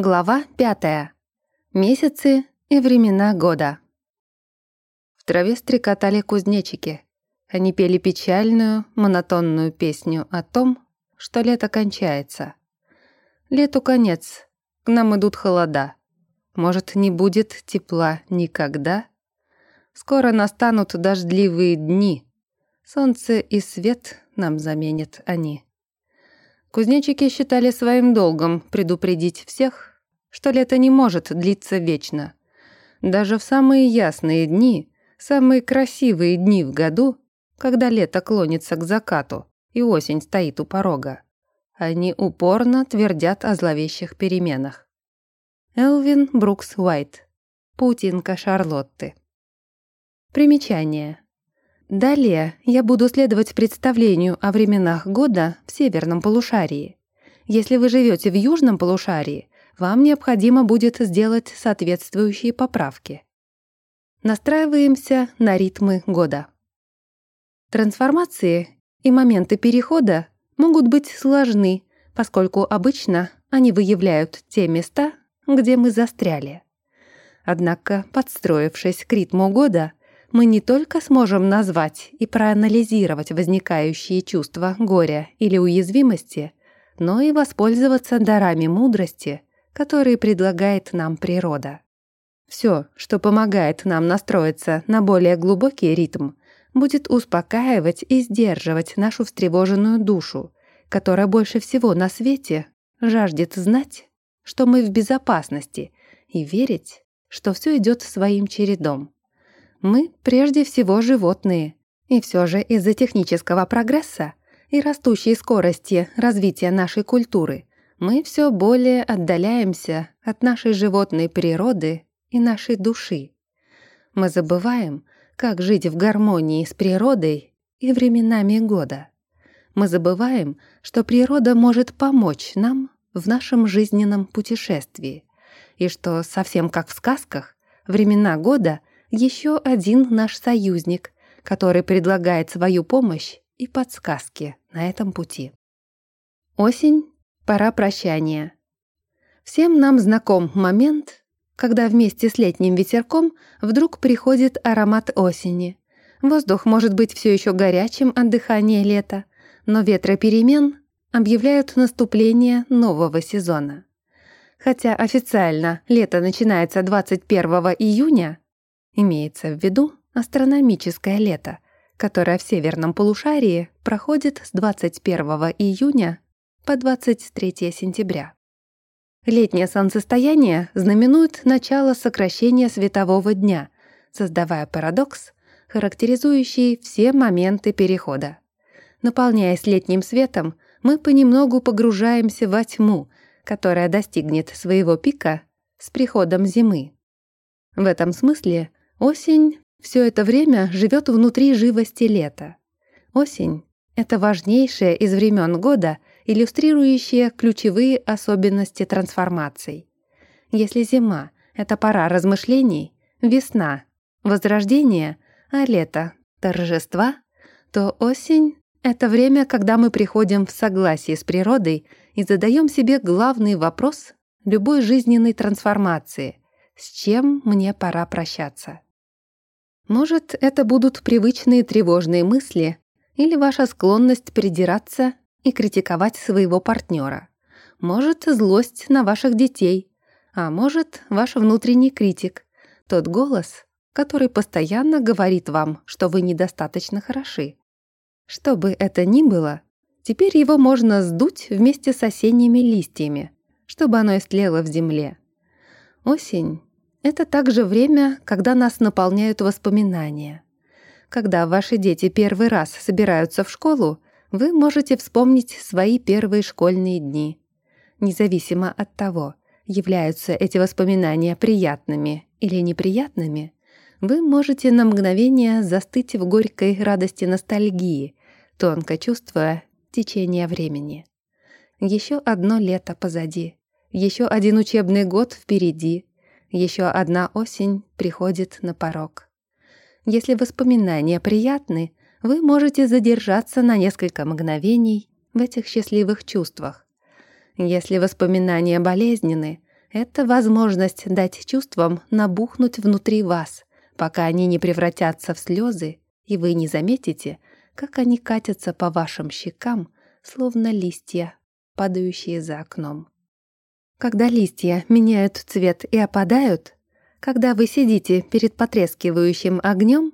Глава пятая. Месяцы и времена года. В траве стрекотали кузнечики. Они пели печальную, монотонную песню о том, что лето кончается. Лету конец, к нам идут холода. Может, не будет тепла никогда? Скоро настанут дождливые дни. Солнце и свет нам заменят они. Кузнечики считали своим долгом предупредить всех, что лето не может длиться вечно. Даже в самые ясные дни, самые красивые дни в году, когда лето клонится к закату и осень стоит у порога, они упорно твердят о зловещих переменах. Элвин Брукс Уайт. Паутинка Шарлотты. Примечание. Далее я буду следовать представлению о временах года в северном полушарии. Если вы живете в южном полушарии, вам необходимо будет сделать соответствующие поправки. Настраиваемся на ритмы года. Трансформации и моменты перехода могут быть сложны, поскольку обычно они выявляют те места, где мы застряли. Однако, подстроившись к ритму года, мы не только сможем назвать и проанализировать возникающие чувства горя или уязвимости, но и воспользоваться дарами мудрости, которые предлагает нам природа. Все, что помогает нам настроиться на более глубокий ритм, будет успокаивать и сдерживать нашу встревоженную душу, которая больше всего на свете жаждет знать, что мы в безопасности, и верить, что все идет своим чередом. Мы прежде всего животные, и все же из-за технического прогресса и растущей скорости развития нашей культуры мы все более отдаляемся от нашей животной природы и нашей души. Мы забываем, как жить в гармонии с природой и временами года. Мы забываем, что природа может помочь нам в нашем жизненном путешествии, и что, совсем как в сказках, времена года еще один наш союзник, который предлагает свою помощь и подсказки на этом пути. Осень — пора прощания. Всем нам знаком момент, когда вместе с летним ветерком вдруг приходит аромат осени. Воздух может быть все еще горячим от дыхания лета, но ветроперемен объявляют наступление нового сезона. Хотя официально лето начинается 21 июня, Имеется в виду астрономическое лето, которое в северном полушарии проходит с 21 июня по 23 сентября. Летнее солнцестояние знаменует начало сокращения светового дня, создавая парадокс, характеризующий все моменты перехода. Наполняясь летним светом, мы понемногу погружаемся во тьму, которая достигнет своего пика с приходом зимы. В этом смысле Осень все это время живет внутри живости лета. Осень — это важнейшее из времен года, иллюстрирующее ключевые особенности трансформаций. Если зима — это пора размышлений, весна — возрождение, а лето — торжества, то осень — это время, когда мы приходим в согласие с природой и задаем себе главный вопрос любой жизненной трансформации — с чем мне пора прощаться? Может, это будут привычные тревожные мысли или ваша склонность придираться и критиковать своего партнера. Может, злость на ваших детей, а может, ваш внутренний критик, тот голос, который постоянно говорит вам, что вы недостаточно хороши. Что бы это ни было, теперь его можно сдуть вместе с осенними листьями, чтобы оно истлело в земле. Осень это также время, когда нас наполняют воспоминания. Когда ваши дети первый раз собираются в школу, вы можете вспомнить свои первые школьные дни. Независимо от того, являются эти воспоминания приятными или неприятными, вы можете на мгновение застыть в горькой радости ностальгии, тонко чувствуя течение времени. Еще одно лето позади, еще один учебный год впереди, еще одна осень приходит на порог. Если воспоминания приятны, вы можете задержаться на несколько мгновений в этих счастливых чувствах. Если воспоминания болезненны, Это возможность дать чувствам набухнуть внутри вас, пока они не превратятся в слезы, и вы не заметите, как они катятся по вашим щекам, словно листья, падающие за окном. Когда листья меняют цвет и опадают, когда вы сидите перед потрескивающим огнем,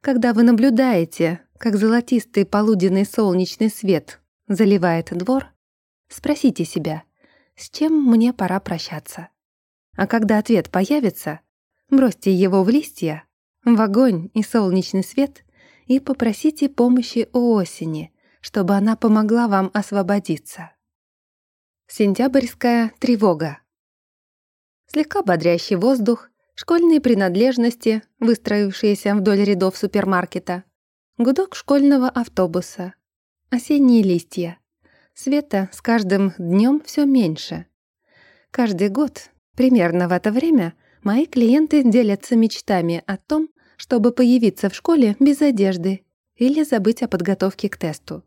когда вы наблюдаете, как золотистый полуденный солнечный свет заливает двор, спросите себя, с чем мне пора прощаться. А когда ответ появится, бросьте его в листья, в огонь и солнечный свет и попросите помощи у осени, чтобы она помогла вам освободиться. Сентябрьская тревога. Слегка бодрящий воздух, школьные принадлежности, выстроившиеся вдоль рядов супермаркета, гудок школьного автобуса, осенние листья. Света с каждым днем все меньше. Каждый год, примерно в это время, мои клиенты делятся мечтами о том, чтобы появиться в школе без одежды или забыть о подготовке к тесту.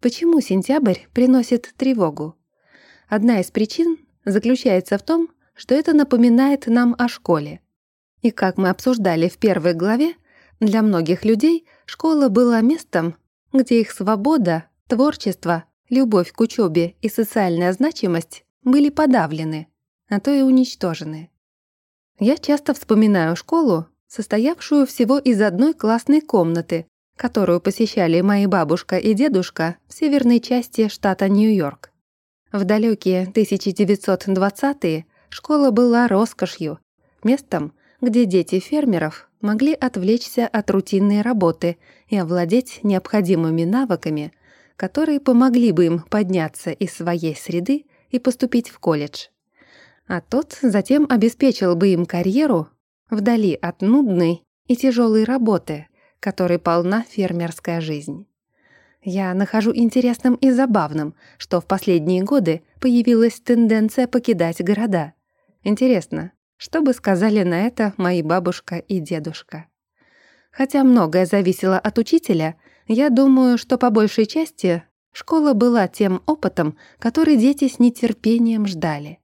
Почему сентябрь приносит тревогу? Одна из причин заключается в том, что это напоминает нам о школе. И как мы обсуждали в первой главе, для многих людей школа была местом, где их свобода, творчество, любовь к учебе и социальная значимость были подавлены, а то и уничтожены. Я часто вспоминаю школу, состоявшую всего из одной классной комнаты, которую посещали мои бабушка и дедушка в северной части штата Нью-Йорк. В далекие 1920-е школа была роскошью, местом, где дети фермеров могли отвлечься от рутинной работы и овладеть необходимыми навыками, которые помогли бы им подняться из своей среды и поступить в колледж. А тот затем обеспечил бы им карьеру вдали от нудной и тяжелой работы, которой полна фермерская жизнь. Я нахожу интересным и забавным, что в последние годы появилась тенденция покидать города. Интересно, что бы сказали на это мои бабушка и дедушка? Хотя многое зависело от учителя, я думаю, что по большей части школа была тем опытом, который дети с нетерпением ждали.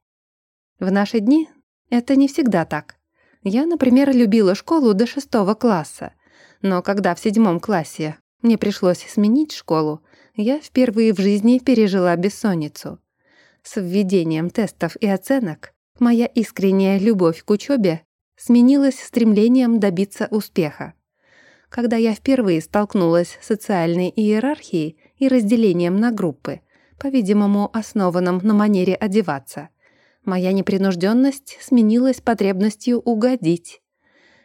В наши дни это не всегда так. Я, например, любила школу до шестого класса, но когда в седьмом классе мне пришлось сменить школу, я впервые в жизни пережила бессонницу. С введением тестов и оценок моя искренняя любовь к учебе сменилась стремлением добиться успеха. Когда я впервые столкнулась с социальной иерархией и разделением на группы, по-видимому, основанном на манере одеваться, моя непринужденность сменилась потребностью угодить.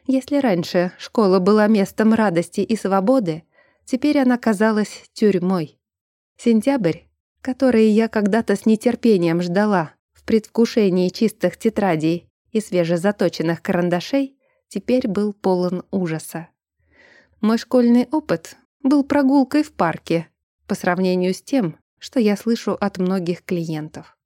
Если раньше школа была местом радости и свободы, Теперь она казалась тюрьмой. Сентябрь, который я когда-то с нетерпением ждала в предвкушении чистых тетрадей и свежезаточенных карандашей, теперь был полон ужаса. Мой школьный опыт был прогулкой в парке по сравнению с тем, что я слышу от многих клиентов.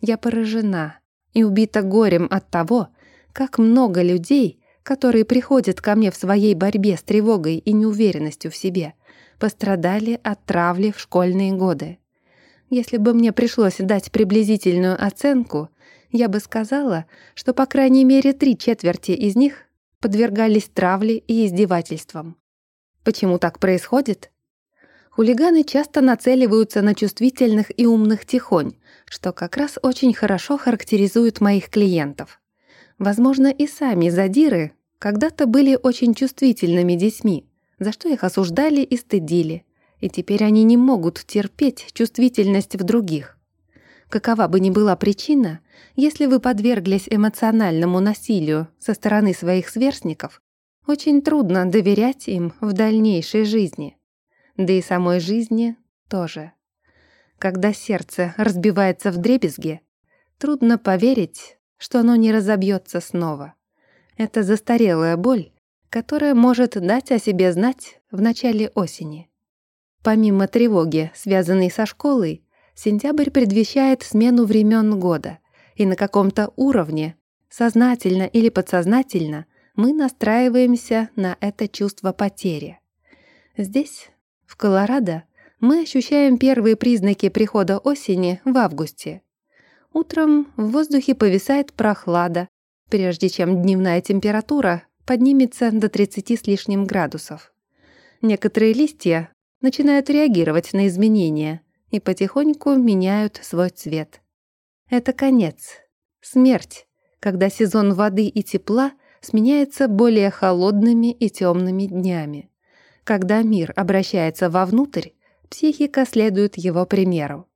Я поражена и убита горем от того, как много людей которые приходят ко мне в своей борьбе с тревогой и неуверенностью в себе, пострадали от травли в школьные годы. Если бы мне пришлось дать приблизительную оценку, я бы сказала, что по крайней мере три четверти из них подвергались травле и издевательствам. Почему так происходит? Хулиганы часто нацеливаются на чувствительных и умных тихонь, что как раз очень хорошо характеризует моих клиентов. Возможно, и сами задиры когда-то были очень чувствительными детьми, за что их осуждали и стыдили, и теперь они не могут терпеть чувствительность в других. Какова бы ни была причина, если вы подверглись эмоциональному насилию со стороны своих сверстников, очень трудно доверять им в дальнейшей жизни. Да и самой жизни тоже. Когда сердце разбивается в дребезге, трудно поверить, что оно не разобьется снова. Это застарелая боль, которая может дать о себе знать в начале осени. Помимо тревоги, связанной со школой, сентябрь предвещает смену времен года, и на каком-то уровне, сознательно или подсознательно, мы настраиваемся на это чувство потери. Здесь, в Колорадо, мы ощущаем первые признаки прихода осени в августе. Утром в воздухе повисает прохлада, прежде чем дневная температура поднимется до 30 с лишним градусов. Некоторые листья начинают реагировать на изменения и потихоньку меняют свой цвет. Это конец, смерть, когда сезон воды и тепла сменяется более холодными и темными днями. Когда мир обращается вовнутрь, психика следует его примеру.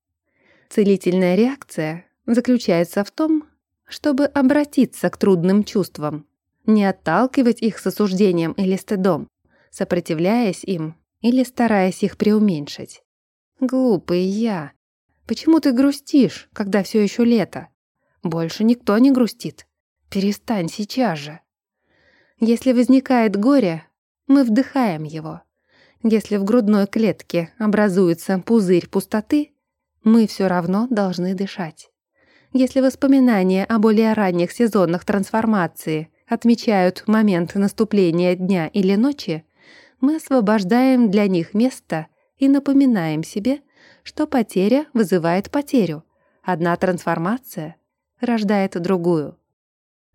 Целительная реакция заключается в том, чтобы обратиться к трудным чувствам, не отталкивать их с осуждением или стыдом, сопротивляясь им или стараясь их преуменьшить. «Глупый я. Почему ты грустишь, когда все еще лето? Больше никто не грустит. Перестань сейчас же». Если возникает горе, мы вдыхаем его. Если в грудной клетке образуется пузырь пустоты, мы все равно должны дышать. Если воспоминания о более ранних сезонах трансформации отмечают момент наступления дня или ночи, мы освобождаем для них место и напоминаем себе, что потеря вызывает потерю. Одна трансформация рождает другую.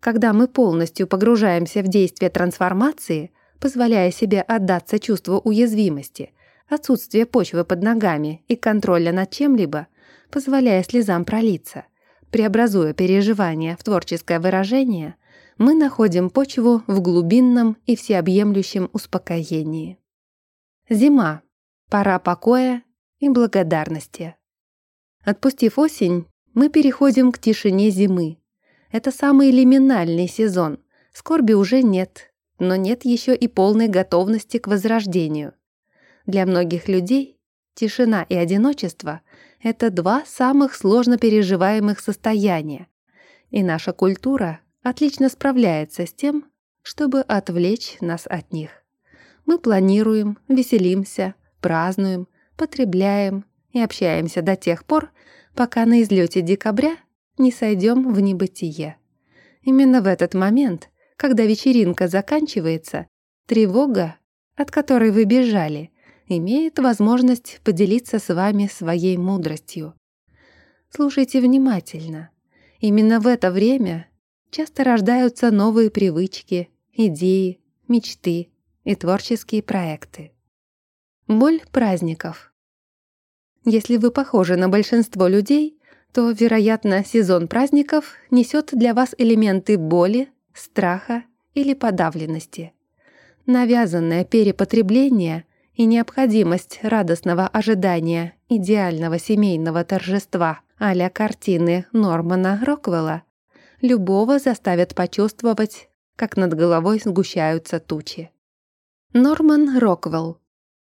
Когда мы полностью погружаемся в действие трансформации, позволяя себе отдаться чувству уязвимости, отсутствия почвы под ногами и контроля над чем-либо, позволяя слезам пролиться, преобразуя переживания в творческое выражение, мы находим почву в глубинном и всеобъемлющем успокоении. Зима. Пора покоя и благодарности. Отпустив осень, мы переходим к тишине зимы. Это самый лиминальный сезон. Скорби уже нет, но нет еще и полной готовности к возрождению. Для многих людей тишина и одиночество — это два самых сложно переживаемых состояния, и наша культура отлично справляется с тем, чтобы отвлечь нас от них. Мы планируем, веселимся, празднуем, потребляем и общаемся до тех пор, пока на излете декабря не сойдем в небытие. Именно в этот момент, когда вечеринка заканчивается, тревога, от которой вы бежали, имеет возможность поделиться с вами своей мудростью. Слушайте внимательно. Именно в это время часто рождаются новые привычки, идеи, мечты и творческие проекты. Боль праздников. Если вы похожи на большинство людей, то, вероятно, сезон праздников несет для вас элементы боли, страха или подавленности. Навязанное перепотребление и необходимость радостного ожидания идеального семейного торжества а картины Нормана Роквелла любого заставят почувствовать, как над головой сгущаются тучи. Норман Роквелл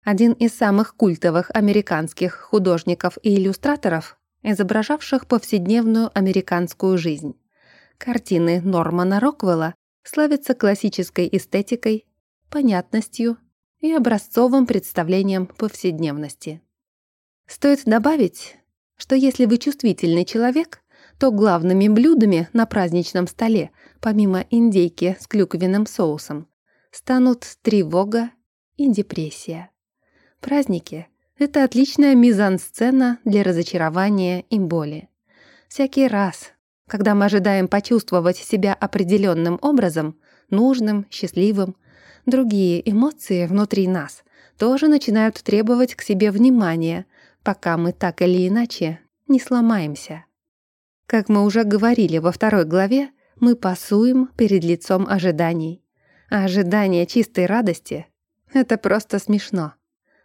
один из самых культовых американских художников и иллюстраторов, изображавших повседневную американскую жизнь. Картины Нормана Роквелла славятся классической эстетикой, понятностью и образцовым представлением повседневности. Стоит добавить, что если вы чувствительный человек, то главными блюдами на праздничном столе, помимо индейки с клюквенным соусом, станут тревога и депрессия. Праздники — это отличная мизансцена для разочарования и боли. Всякий раз, когда мы ожидаем почувствовать себя определенным образом, нужным, счастливым, другие эмоции внутри нас тоже начинают требовать к себе внимания, пока мы так или иначе не сломаемся. Как мы уже говорили во второй главе, мы пасуем перед лицом ожиданий. А ожидание чистой радости — это просто смешно.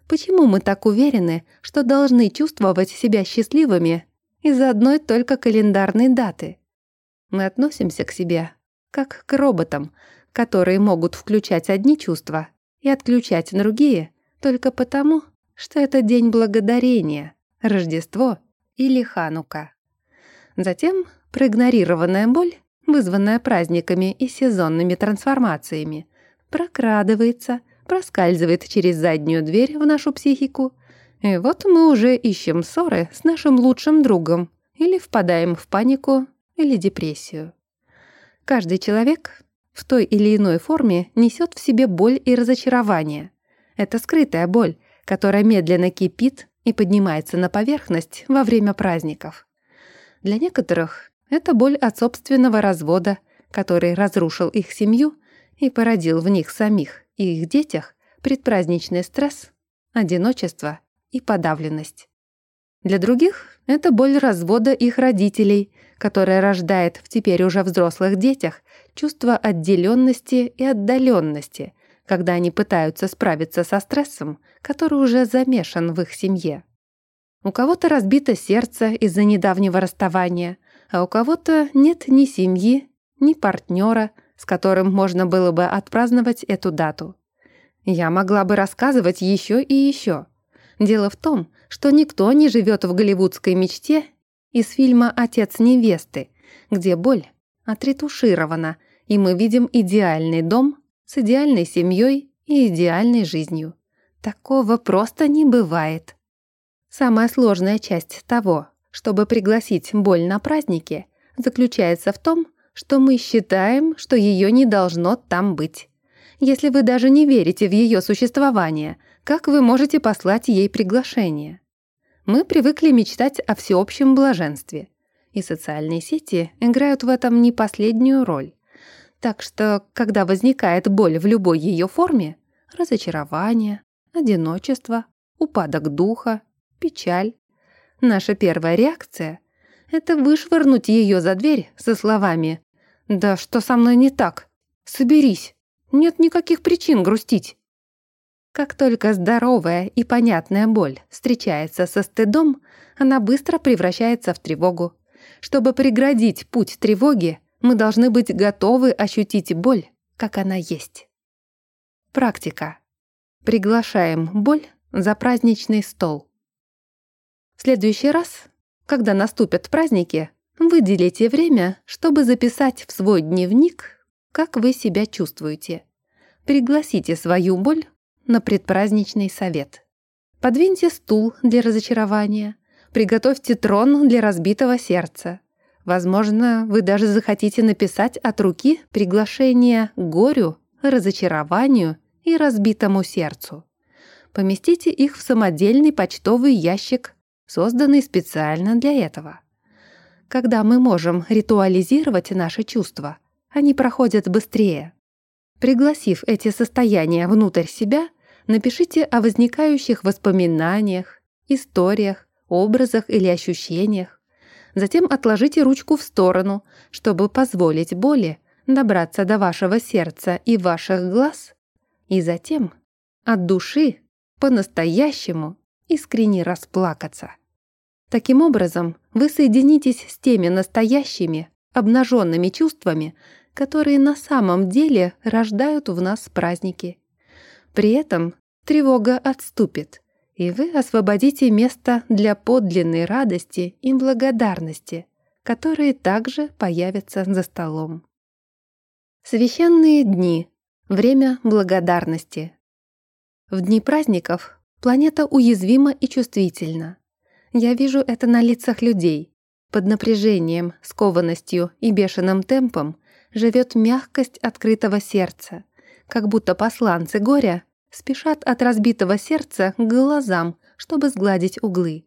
Почему мы так уверены, что должны чувствовать себя счастливыми из-за одной только календарной даты? Мы относимся к себе как к роботам, которые могут включать одни чувства и отключать другие только потому, что это День Благодарения, Рождество или Ханука. Затем проигнорированная боль, вызванная праздниками и сезонными трансформациями, прокрадывается, проскальзывает через заднюю дверь в нашу психику, и вот мы уже ищем ссоры с нашим лучшим другом или впадаем в панику или депрессию. Каждый человек в той или иной форме несет в себе боль и разочарование. Это скрытая боль, которая медленно кипит и поднимается на поверхность во время праздников. Для некоторых это боль от собственного развода, который разрушил их семью и породил в них самих и их детях предпраздничный стресс, одиночество и подавленность. Для других это боль развода их родителей, которая рождает в теперь уже взрослых детях чувство отделенности и отдаленности, когда они пытаются справиться со стрессом, который уже замешан в их семье. У кого-то разбито сердце из-за недавнего расставания, а у кого-то нет ни семьи, ни партнера, с которым можно было бы отпраздновать эту дату. Я могла бы рассказывать еще и еще. Дело в том, что никто не живет в голливудской мечте из фильма «Отец невесты», где боль отретуширована, и мы видим идеальный дом с идеальной семьей и идеальной жизнью. Такого просто не бывает. Самая сложная часть того, чтобы пригласить боль на праздники, заключается в том, что мы считаем, что ее не должно там быть. Если вы даже не верите в ее существование, как вы можете послать ей приглашение? Мы привыкли мечтать о всеобщем блаженстве, и социальные сети играют в этом не последнюю роль. Так что, когда возникает боль в любой ее форме, разочарование, одиночество, упадок духа, печаль. Наша первая реакция — это вышвырнуть ее за дверь со словами «Да что со мной не так? Соберись! Нет никаких причин грустить!» Как только здоровая и понятная боль встречается со стыдом, она быстро превращается в тревогу. Чтобы преградить путь тревоги, мы должны быть готовы ощутить боль, как она есть. Практика. Приглашаем боль за праздничный стол. В следующий раз, когда наступят праздники, выделите время, чтобы записать в свой дневник, как вы себя чувствуете. Пригласите свою боль на предпраздничный совет. Подвиньте стул для разочарования, приготовьте трон для разбитого сердца. Возможно, вы даже захотите написать от руки приглашение горю, разочарованию и разбитому сердцу. Поместите их в самодельный почтовый ящик созданный специально для этого. Когда мы можем ритуализировать наши чувства, они проходят быстрее. Пригласив эти состояния внутрь себя, напишите о возникающих воспоминаниях, историях, образах или ощущениях. Затем отложите ручку в сторону, чтобы позволить боли добраться до вашего сердца и ваших глаз, и затем от души по-настоящему искренне расплакаться. Таким образом, вы соединитесь с теми настоящими, обнаженными чувствами, которые на самом деле рождают в нас праздники. При этом тревога отступит, и вы освободите место для подлинной радости и благодарности, которые также появятся за столом. Священные дни. Время благодарности. В дни праздников Планета уязвима и чувствительна. Я вижу это на лицах людей. Под напряжением, скованностью и бешеным темпом живет мягкость открытого сердца, как будто посланцы горя спешат от разбитого сердца к глазам, чтобы сгладить углы.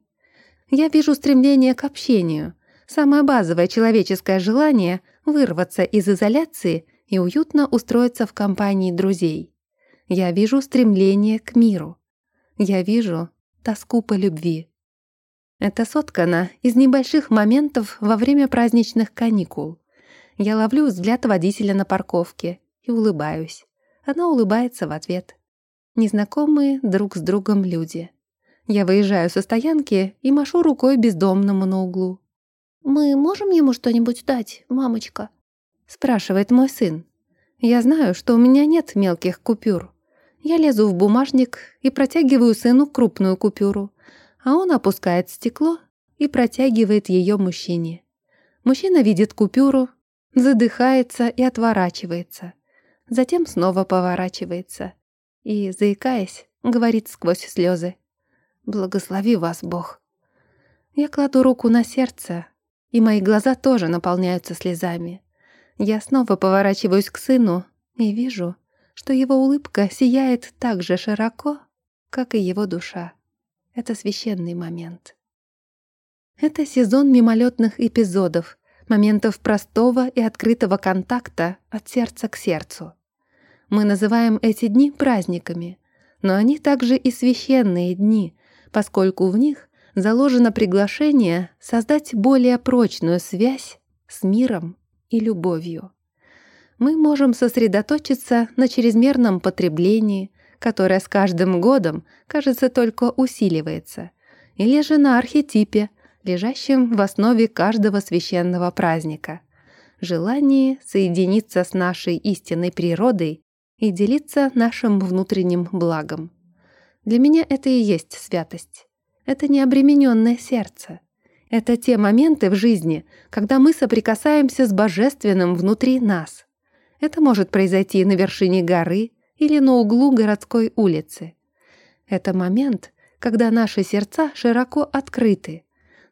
Я вижу стремление к общению, самое базовое человеческое желание вырваться из изоляции и уютно устроиться в компании друзей. Я вижу стремление к миру. Я вижу тоску по любви. Это соткано из небольших моментов во время праздничных каникул. Я ловлю взгляд водителя на парковке и улыбаюсь. Она улыбается в ответ. Незнакомые друг с другом люди. Я выезжаю со стоянки и машу рукой бездомному на углу. «Мы можем ему что-нибудь дать, мамочка?» спрашивает мой сын. Я знаю, что у меня нет мелких купюр. Я лезу в бумажник и протягиваю сыну крупную купюру, а он опускает стекло и протягивает ее мужчине. Мужчина видит купюру, задыхается и отворачивается. Затем снова поворачивается и, заикаясь, говорит сквозь слезы. «Благослови вас, Бог». Я кладу руку на сердце, и мои глаза тоже наполняются слезами. Я снова поворачиваюсь к сыну и вижу, что его улыбка сияет так же широко, как и его душа. Это священный момент. Это сезон мимолетных эпизодов, моментов простого и открытого контакта от сердца к сердцу. Мы называем эти дни праздниками, но они также и священные дни, поскольку в них заложено приглашение создать более прочную связь с миром и любовью. Мы можем сосредоточиться на чрезмерном потреблении, которое с каждым годом, кажется, только усиливается, или же на архетипе, лежащем в основе каждого священного праздника — желании соединиться с нашей истинной природой и делиться нашим внутренним благом. Для меня это и есть святость. Это необремененное сердце. Это те моменты в жизни, когда мы соприкасаемся с божественным внутри нас. Это может произойти на вершине горы или на углу городской улицы. Это момент, когда наши сердца широко открыты.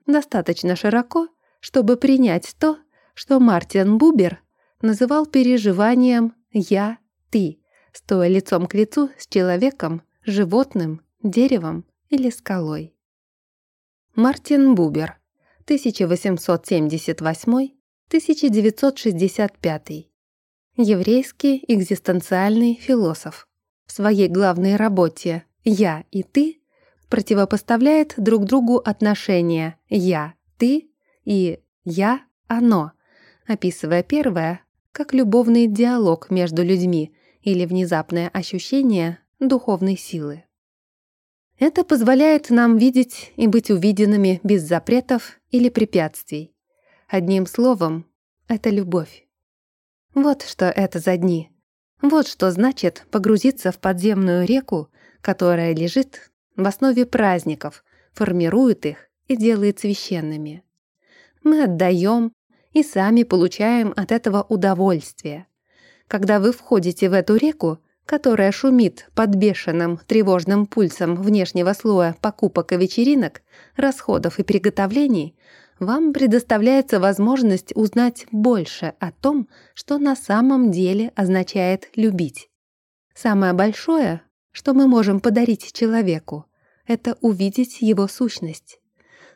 Достаточно широко, чтобы принять то, что Мартин Бубер называл переживанием «я ты, стоя лицом к лицу с человеком, животным, деревом или скалой. Мартин Бубер, 1878-1965. Еврейский экзистенциальный философ. В своей главной работе «Я и ты» противопоставляет друг другу отношения «я», «ты» и «я», «оно», описывая первое как любовный диалог между людьми или внезапное ощущение духовной силы. Это позволяет нам видеть и быть увиденными без запретов или препятствий. Одним словом, это любовь. Вот что это за дни. Вот что значит погрузиться в подземную реку, которая лежит в основе праздников, формирует их и делает священными. Мы отдаем, и сами получаем от этого удовольствие. Когда вы входите в эту реку, которая шумит под бешеным тревожным пульсом внешнего слоя покупок и вечеринок, расходов и приготовлений, вам предоставляется возможность узнать больше о том, что на самом деле означает любить. Самое большое, что мы можем подарить человеку, это увидеть его сущность.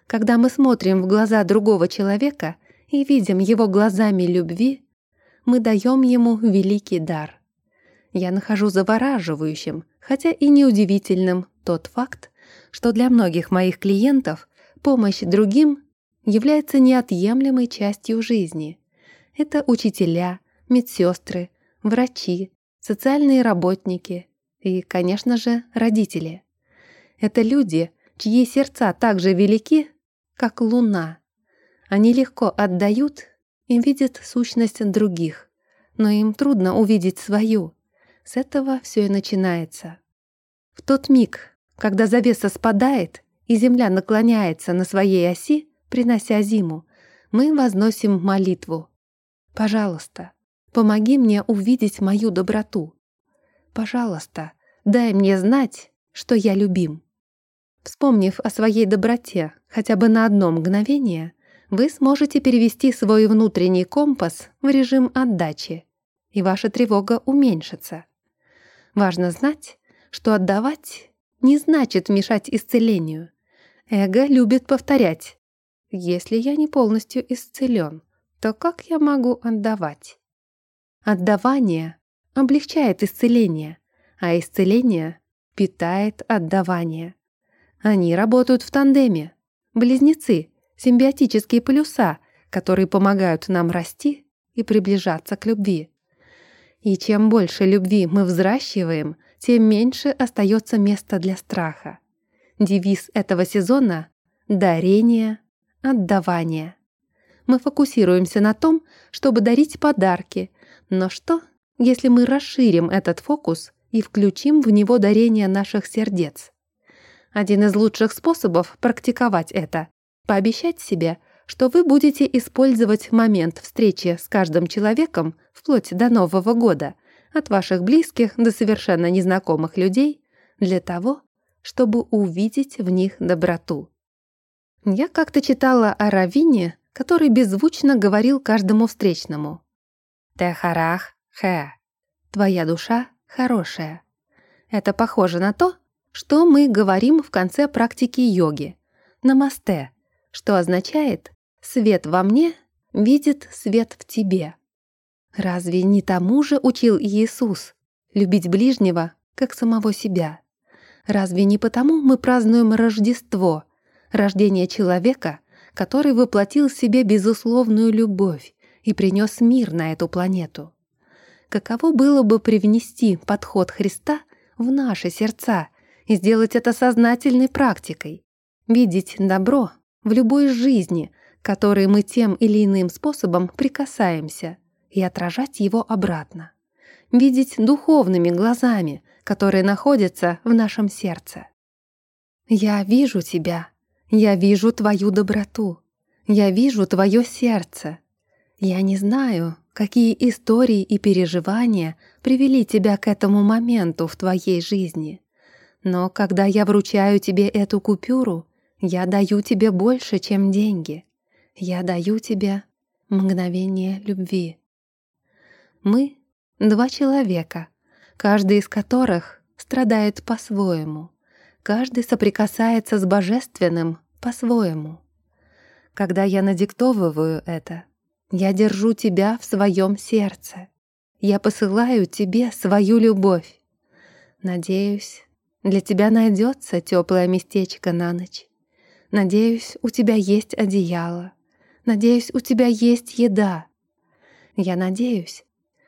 Когда мы смотрим в глаза другого человека – и видим его глазами любви, мы даем ему великий дар. Я нахожу завораживающим, хотя и неудивительным, тот факт, что для многих моих клиентов помощь другим является неотъемлемой частью жизни. Это учителя, медсестры, врачи, социальные работники и, конечно же, родители. Это люди, чьи сердца так же велики, как луна, они легко отдают и видят сущность других, но им трудно увидеть свою. С этого все и начинается. В тот миг, когда завеса спадает и Земля наклоняется на своей оси, принося зиму, мы возносим молитву. «Пожалуйста, помоги мне увидеть мою доброту. Пожалуйста, дай мне знать, что я любим». Вспомнив о своей доброте хотя бы на одно мгновение, вы сможете перевести свой внутренний компас в режим отдачи, и ваша тревога уменьшится. Важно знать, что отдавать не значит мешать исцелению. Эго любит повторять. Если я не полностью исцелен, то как я могу отдавать? Отдавание облегчает исцеление, а исцеление питает отдавание. Они работают в тандеме. Близнецы, симбиотические полюса, которые помогают нам расти и приближаться к любви. И чем больше любви мы взращиваем, тем меньше остается места для страха. Девиз этого сезона — дарение, отдавание. Мы фокусируемся на том, чтобы дарить подарки, но что, если мы расширим этот фокус и включим в него дарение наших сердец? Один из лучших способов практиковать это Пообещать себе, что вы будете использовать момент встречи с каждым человеком вплоть до Нового года, от ваших близких до совершенно незнакомых людей, для того, чтобы увидеть в них доброту. Я как-то читала о Равине, который беззвучно говорил каждому встречному. «Техарах хэ» — «Твоя душа хорошая». Это похоже на то, что мы говорим в конце практики йоги. «Намасте» что означает «свет во мне видит свет в тебе». Разве не тому же учил Иисус любить ближнего, как самого себя? Разве не потому мы празднуем Рождество, рождение человека, который воплотил в себе безусловную любовь и принес мир на эту планету? Каково было бы привнести подход Христа в наши сердца и сделать это сознательной практикой? Видеть добро в любой жизни, которой мы тем или иным способом прикасаемся, и отражать его обратно. Видеть духовными глазами, которые находятся в нашем сердце. «Я вижу тебя. Я вижу твою доброту. Я вижу твое сердце. Я не знаю, какие истории и переживания привели тебя к этому моменту в твоей жизни. Но когда я вручаю тебе эту купюру, я даю тебе больше, чем деньги. Я даю тебе мгновение любви. Мы — два человека, каждый из которых страдает по-своему. Каждый соприкасается с божественным по-своему. Когда я надиктовываю это, я держу тебя в своем сердце. Я посылаю тебе свою любовь. Надеюсь, для тебя найдется теплое местечко на ночь. Надеюсь, у тебя есть одеяло. Надеюсь, у тебя есть еда. Я надеюсь,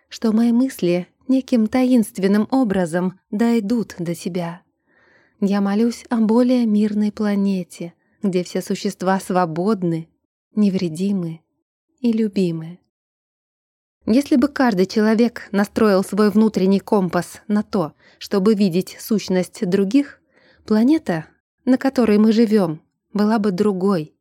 что мои мысли неким таинственным образом дойдут до тебя. Я молюсь о более мирной планете, где все существа свободны, невредимы и любимы. Если бы каждый человек настроил свой внутренний компас на то, чтобы видеть сущность других, планета, на которой мы живем, была бы другой.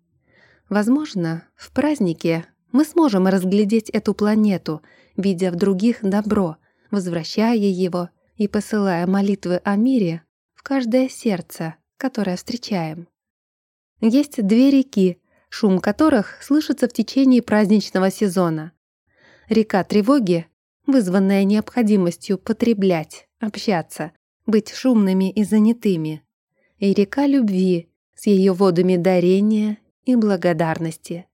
Возможно, в празднике мы сможем разглядеть эту планету, видя в других добро, возвращая его и посылая молитвы о мире в каждое сердце, которое встречаем. Есть две реки, шум которых слышится в течение праздничного сезона. Река тревоги, вызванная необходимостью потреблять, общаться, быть шумными и занятыми. И река любви, с ее водами дарения и благодарности.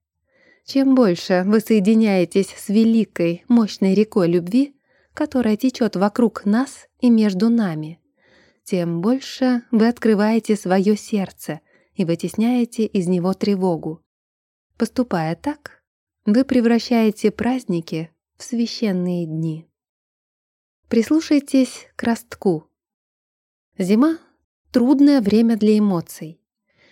Чем больше вы соединяетесь с великой, мощной рекой любви, которая течет вокруг нас и между нами, тем больше вы открываете свое сердце и вытесняете из него тревогу. Поступая так, вы превращаете праздники в священные дни. Прислушайтесь к ростку. Зима — трудное время для эмоций.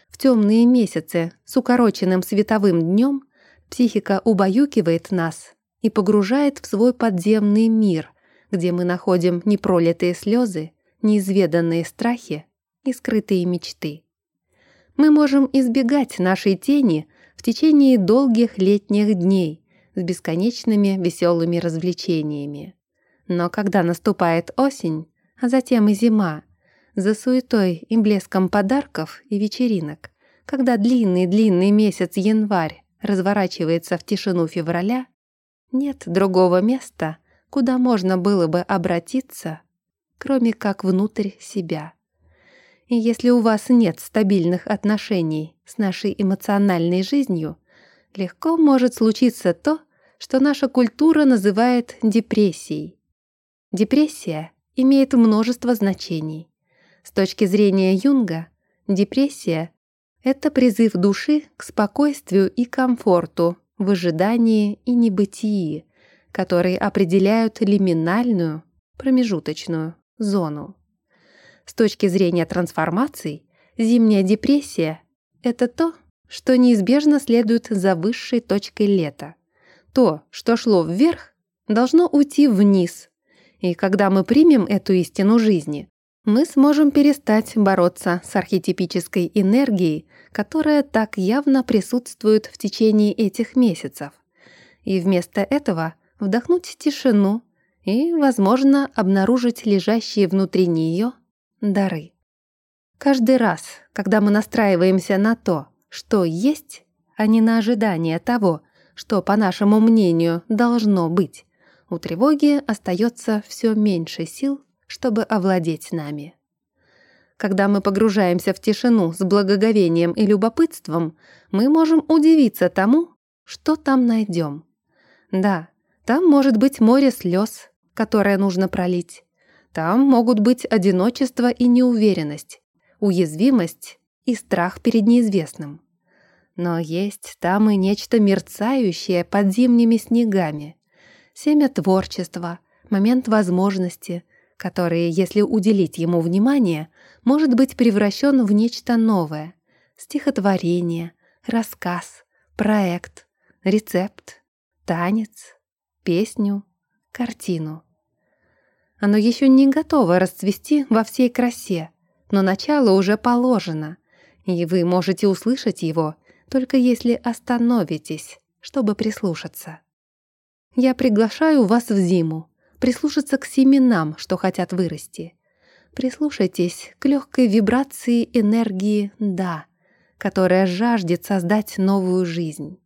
В темные месяцы с укороченным световым днем психика убаюкивает нас и погружает в свой подземный мир, где мы находим непролитые слезы, неизведанные страхи и скрытые мечты. Мы можем избегать нашей тени в течение долгих летних дней с бесконечными веселыми развлечениями. Но когда наступает осень, а затем и зима, за суетой и блеском подарков и вечеринок, когда длинный-длинный месяц январь разворачивается в тишину февраля, нет другого места, куда можно было бы обратиться, кроме как внутрь себя. И если у вас нет стабильных отношений с нашей эмоциональной жизнью, легко может случиться то, что наша культура называет депрессией. Депрессия имеет множество значений. С точки зрения Юнга, депрессия — это призыв души к спокойствию и комфорту в ожидании и небытии, которые определяют лиминальную, промежуточную зону. С точки зрения трансформаций, зимняя депрессия — это то, что неизбежно следует за высшей точкой лета. То, что шло вверх, должно уйти вниз. И когда мы примем эту истину жизни, мы сможем перестать бороться с архетипической энергией, которая так явно присутствует в течение этих месяцев, и вместо этого вдохнуть тишину и, возможно, обнаружить лежащие внутри нее дары. Каждый раз, когда мы настраиваемся на то, что есть, а не на ожидание того, что, по нашему мнению, должно быть, у тревоги остается все меньше сил чтобы овладеть нами. когда мы погружаемся в тишину с благоговением и любопытством, мы можем удивиться тому, что там найдем. Да, там может быть море слез, которое нужно пролить. Там могут быть одиночество и неуверенность, уязвимость и страх перед неизвестным. Но есть там и нечто мерцающее под зимними снегами. Семя творчества, момент возможности, который, если уделить ему внимание, может быть превращен в нечто новое. Стихотворение, рассказ, проект, рецепт, танец, песню, картину. Оно еще не готово расцвести во всей красе, но начало уже положено, и вы можете услышать его, только если остановитесь, чтобы прислушаться. Я приглашаю вас в зиму, прислушаться к семенам, что хотят вырасти. Прислушайтесь к легкой вибрации энергии «да», которая жаждет создать новую жизнь.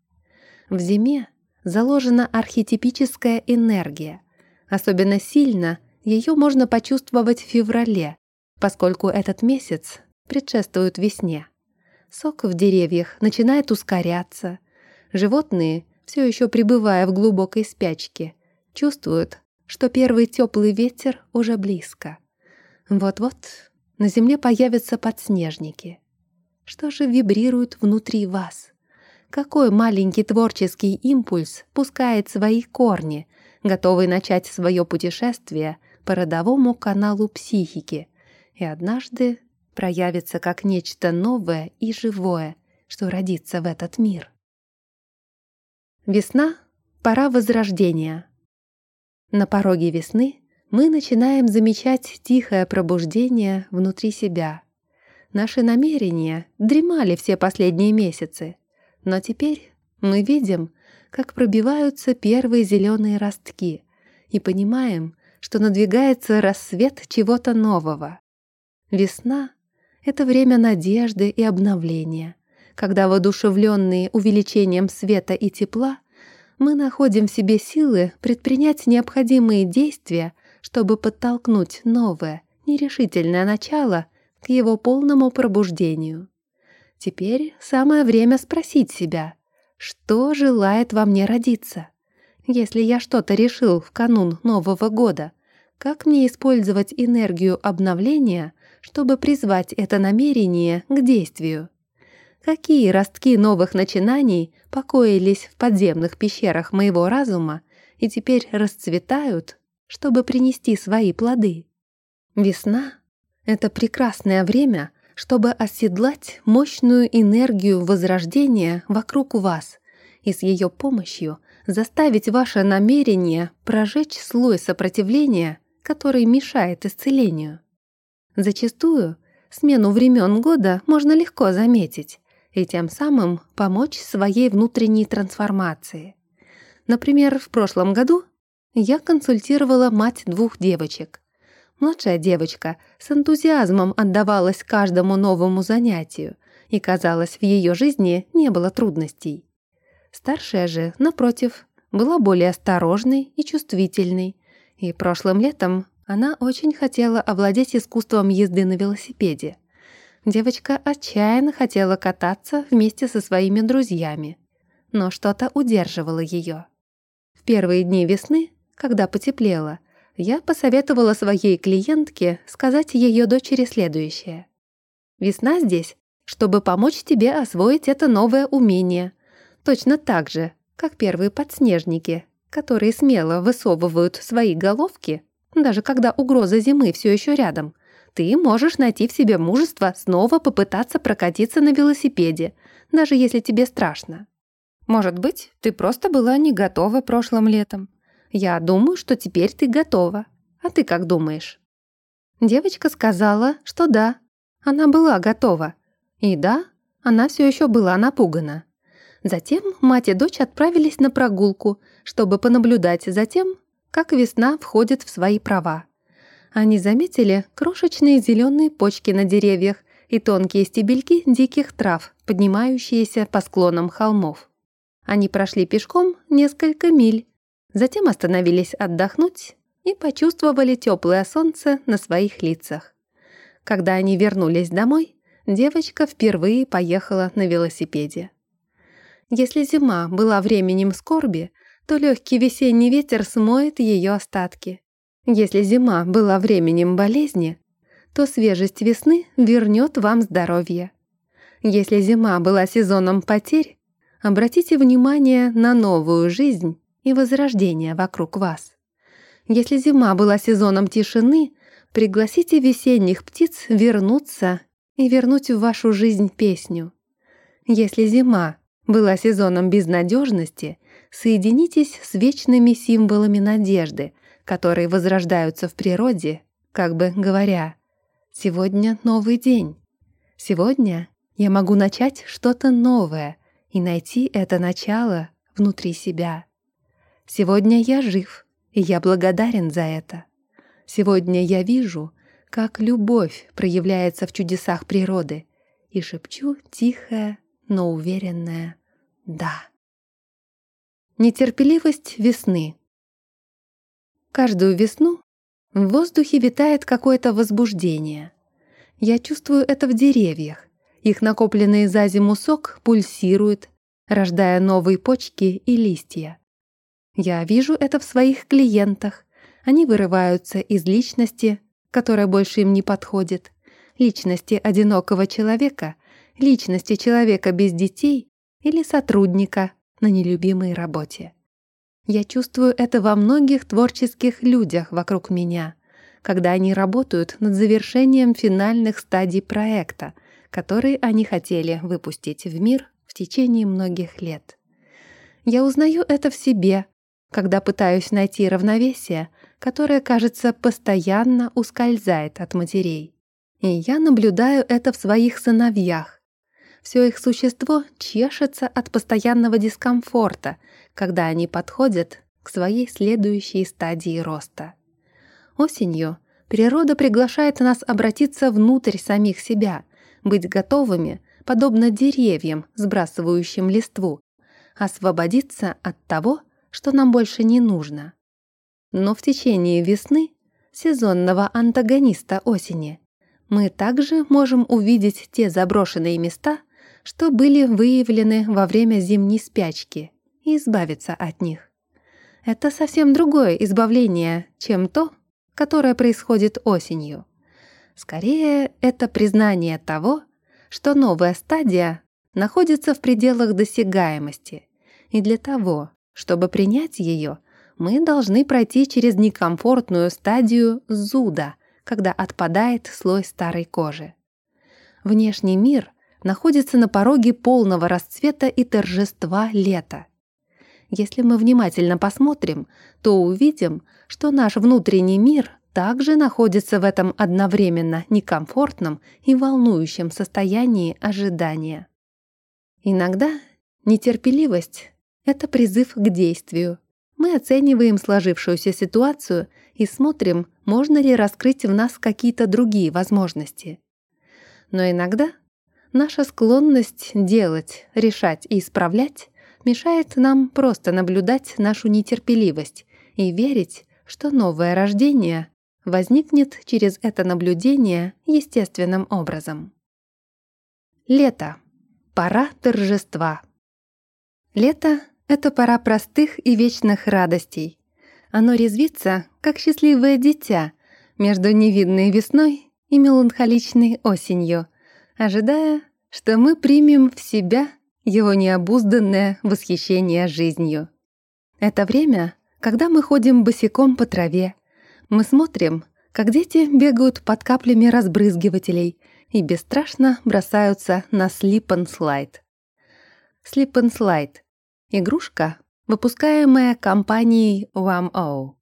В зиме заложена архетипическая энергия. Особенно сильно ее можно почувствовать в феврале, поскольку этот месяц предшествует весне. Сок в деревьях начинает ускоряться. Животные, все еще пребывая в глубокой спячке, чувствуют, что первый теплый ветер уже близко. Вот-вот на земле появятся подснежники. Что же вибрирует внутри вас? Какой маленький творческий импульс пускает свои корни, готовый начать свое путешествие по родовому каналу психики и однажды проявится как нечто новое и живое, что родится в этот мир. Весна — пора возрождения. На пороге весны мы начинаем замечать тихое пробуждение внутри себя. Наши намерения дремали все последние месяцы, но теперь мы видим, как пробиваются первые зеленые ростки и понимаем, что надвигается рассвет чего-то нового. Весна — это время надежды и обновления, когда, воодушевленные увеличением света и тепла, мы находим в себе силы предпринять необходимые действия, чтобы подтолкнуть новое, нерешительное начало к его полному пробуждению. Теперь самое время спросить себя, что желает во мне родиться? Если я что-то решил в канун Нового года, как мне использовать энергию обновления, чтобы призвать это намерение к действию? Какие ростки новых начинаний покоились в подземных пещерах моего разума и теперь расцветают, чтобы принести свои плоды? Весна — это прекрасное время — чтобы оседлать мощную энергию возрождения вокруг вас и с ее помощью заставить ваше намерение прожечь слой сопротивления, который мешает исцелению. Зачастую смену времен года можно легко заметить и тем самым помочь своей внутренней трансформации. Например, в прошлом году я консультировала мать двух девочек, Младшая девочка с энтузиазмом отдавалась каждому новому занятию, и, казалось, в ее жизни не было трудностей. Старшая же, напротив, была более осторожной и чувствительной, и прошлым летом она очень хотела овладеть искусством езды на велосипеде. Девочка отчаянно хотела кататься вместе со своими друзьями, но что-то удерживало ее. В первые дни весны, когда потеплело, я посоветовала своей клиентке сказать ее дочери следующее. «Весна здесь, чтобы помочь тебе освоить это новое умение. Точно так же, как первые подснежники, которые смело высовывают свои головки, даже когда угроза зимы все еще рядом. Ты можешь найти в себе мужество снова попытаться прокатиться на велосипеде, даже если тебе страшно. Может быть, ты просто была не готова прошлым летом, я думаю, что теперь ты готова. А ты как думаешь?» Девочка сказала, что да, она была готова. И да, она все еще была напугана. Затем мать и дочь отправились на прогулку, чтобы понаблюдать за тем, как весна входит в свои права. Они заметили крошечные зеленые почки на деревьях и тонкие стебельки диких трав, поднимающиеся по склонам холмов. Они прошли пешком несколько миль, Затем остановились отдохнуть и почувствовали теплое солнце на своих лицах. Когда они вернулись домой, девочка впервые поехала на велосипеде. Если зима была временем скорби, то легкий весенний ветер смоет ее остатки. Если зима была временем болезни, то свежесть весны вернет вам здоровье. Если зима была сезоном потерь, обратите внимание на новую жизнь и возрождение вокруг вас. Если зима была сезоном тишины, пригласите весенних птиц вернуться и вернуть в вашу жизнь песню. Если зима была сезоном безнадежности, соединитесь с вечными символами надежды, которые возрождаются в природе, как бы говоря, «Сегодня новый день. Сегодня я могу начать что-то новое и найти это начало внутри себя. Сегодня я жив, и я благодарен за это. Сегодня я вижу, как любовь проявляется в чудесах природы, и шепчу тихое, но уверенное «да». Нетерпеливость весны. Каждую весну в воздухе витает какое-то возбуждение. Я чувствую это в деревьях, их накопленный за зиму сок пульсирует, рождая новые почки и листья. Я вижу это в своих клиентах. Они вырываются из личности, которая больше им не подходит, личности одинокого человека, личности человека без детей или сотрудника на нелюбимой работе. Я чувствую это во многих творческих людях вокруг меня, когда они работают над завершением финальных стадий проекта — который они хотели выпустить в мир в течение многих лет. Я узнаю это в себе, когда пытаюсь найти равновесие, которое, кажется, постоянно ускользает от матерей. И я наблюдаю это в своих сыновьях. Все их существо чешется от постоянного дискомфорта, когда они подходят к своей следующей стадии роста. Осенью природа приглашает нас обратиться внутрь самих себя, быть готовыми, подобно деревьям, сбрасывающим листву, освободиться от того, что нам больше не нужно. Но в течение весны, сезонного антагониста осени, мы также можем увидеть те заброшенные места, что были выявлены во время зимней спячки, и избавиться от них. Это совсем другое избавление, чем то, которое происходит осенью. Скорее, это признание того, что новая стадия находится в пределах досягаемости. И для того, чтобы принять ее, мы должны пройти через некомфортную стадию зуда, когда отпадает слой старой кожи. Внешний мир находится на пороге полного расцвета и торжества лета. Если мы внимательно посмотрим, то увидим, что наш внутренний мир также находится в этом одновременно некомфортном и волнующем состоянии ожидания. Иногда нетерпеливость — это призыв к действию. Мы оцениваем сложившуюся ситуацию и смотрим, можно ли раскрыть в нас какие-то другие возможности. Но иногда наша склонность делать, решать и исправлять мешает нам просто наблюдать нашу нетерпеливость и верить, что новое рождение возникнет через это наблюдение естественным образом. Лето. Пора торжества. Лето — это пора простых и вечных радостей. Оно резвится, как счастливое дитя, между невидной весной и меланхоличной осенью, ожидая, что мы примем в себя его необузданное восхищение жизнью. Это время, когда мы ходим босиком по траве, мы смотрим, как дети бегают под каплями разбрызгивателей и бесстрашно бросаются на слип-н-слайд. Слип-н-слайд — игрушка, выпускаемая компанией WAM-O.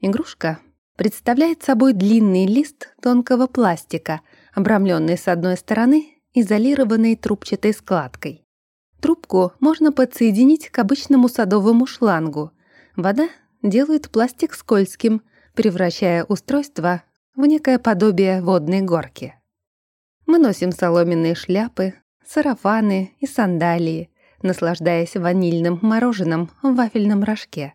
Игрушка представляет собой длинный лист тонкого пластика, обрамленный с одной стороны изолированной трубчатой складкой. Трубку можно подсоединить к обычному садовому шлангу. Вода делает пластик скользким — превращая устройство в некое подобие водной горки. Мы носим соломенные шляпы, сарафаны и сандалии, наслаждаясь ванильным мороженым в вафельном рожке.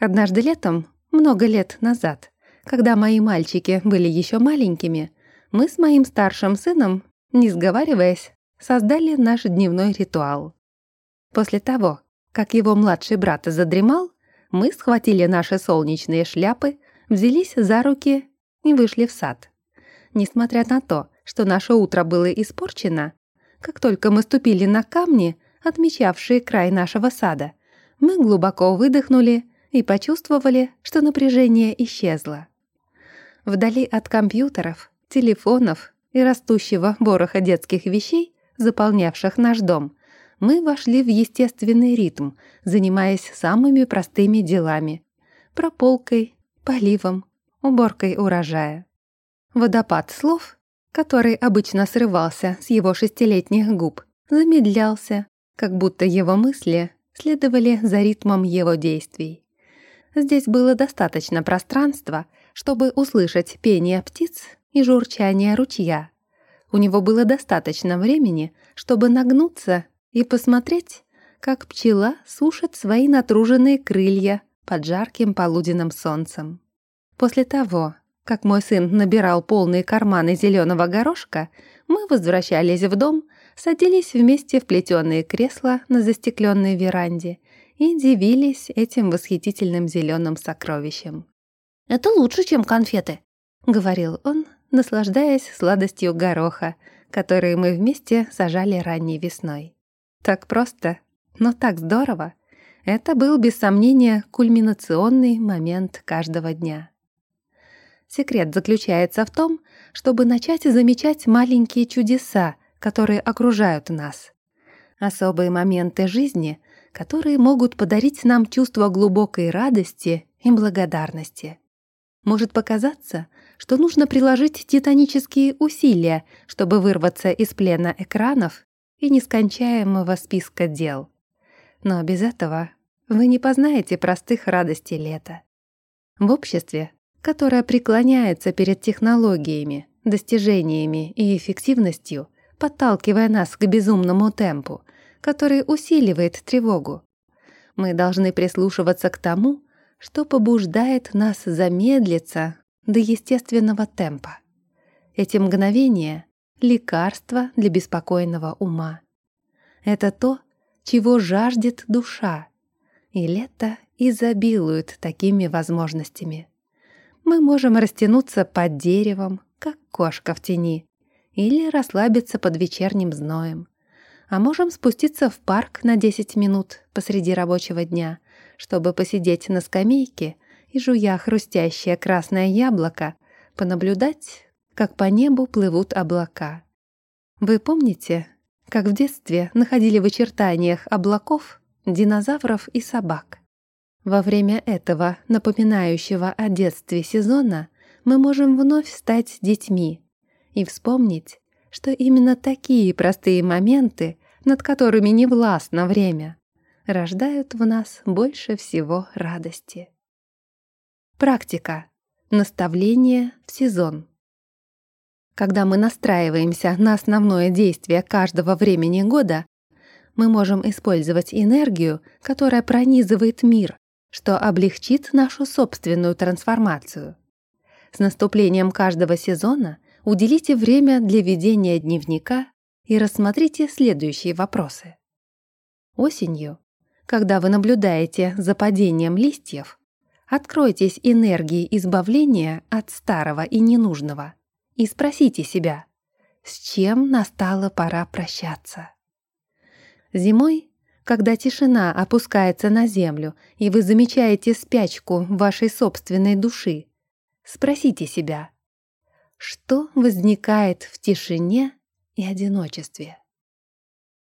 Однажды летом, много лет назад, когда мои мальчики были еще маленькими, мы с моим старшим сыном, не сговариваясь, создали наш дневной ритуал. После того, как его младший брат задремал, мы схватили наши солнечные шляпы, взялись за руки и вышли в сад. Несмотря на то, что наше утро было испорчено, как только мы ступили на камни, отмечавшие край нашего сада, мы глубоко выдохнули и почувствовали, что напряжение исчезло. Вдали от компьютеров, телефонов и растущего вороха детских вещей, заполнявших наш дом, мы вошли в естественный ритм, занимаясь самыми простыми делами — прополкой, поливом, уборкой урожая. Водопад слов, который обычно срывался с его шестилетних губ, замедлялся, как будто его мысли следовали за ритмом его действий. Здесь было достаточно пространства, чтобы услышать пение птиц и журчание ручья. У него было достаточно времени, чтобы нагнуться и посмотреть, как пчела сушит свои натруженные крылья под жарким полуденным солнцем. После того, как мой сын набирал полные карманы зеленого горошка, мы возвращались в дом, садились вместе в плетеные кресла на застекленной веранде и дивились этим восхитительным зеленым сокровищем. «Это лучше, чем конфеты», — говорил он, наслаждаясь сладостью гороха, которые мы вместе сажали ранней весной. Так просто, но так здорово. Это был, без сомнения, кульминационный момент каждого дня. Секрет заключается в том, чтобы начать замечать маленькие чудеса, которые окружают нас. Особые моменты жизни, которые могут подарить нам чувство глубокой радости и благодарности. Может показаться, что нужно приложить титанические усилия, чтобы вырваться из плена экранов и нескончаемого списка дел. Но без этого вы не познаете простых радостей лета. В обществе, которое преклоняется перед технологиями, достижениями и эффективностью, подталкивая нас к безумному темпу, который усиливает тревогу, мы должны прислушиваться к тому, что побуждает нас замедлиться до естественного темпа. Эти мгновения — лекарство для беспокойного ума. Это то, чего жаждет душа, и лето изобилует такими возможностями. Мы можем растянуться под деревом, как кошка в тени, или расслабиться под вечерним зноем. А можем спуститься в парк на 10 минут посреди рабочего дня чтобы посидеть на скамейке и, жуя хрустящее красное яблоко, понаблюдать, как по небу плывут облака. Вы помните, как в детстве находили в очертаниях облаков динозавров и собак? Во время этого, напоминающего о детстве сезона, мы можем вновь стать детьми и вспомнить, что именно такие простые моменты, над которыми не властно время, рождают в нас больше всего радости. Практика. Наставление в сезон. Когда мы настраиваемся на основное действие каждого времени года, мы можем использовать энергию, которая пронизывает мир, что облегчит нашу собственную трансформацию. С наступлением каждого сезона уделите время для ведения дневника и рассмотрите следующие вопросы. Осенью когда вы наблюдаете за падением листьев, откройтесь энергии избавления от старого и ненужного и спросите себя, с чем настала пора прощаться. Зимой, когда тишина опускается на землю и вы замечаете спячку вашей собственной души, спросите себя, что возникает в тишине и одиночестве.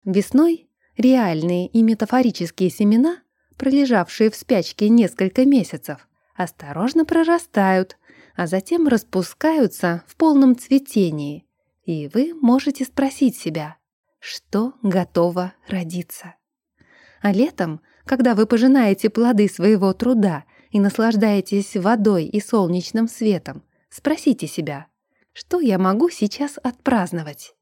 Весной Реальные и метафорические семена, пролежавшие в спячке несколько месяцев, осторожно прорастают, а затем распускаются в полном цветении, и вы можете спросить себя, что готово родиться. А летом, когда вы пожинаете плоды своего труда и наслаждаетесь водой и солнечным светом, спросите себя, что я могу сейчас отпраздновать?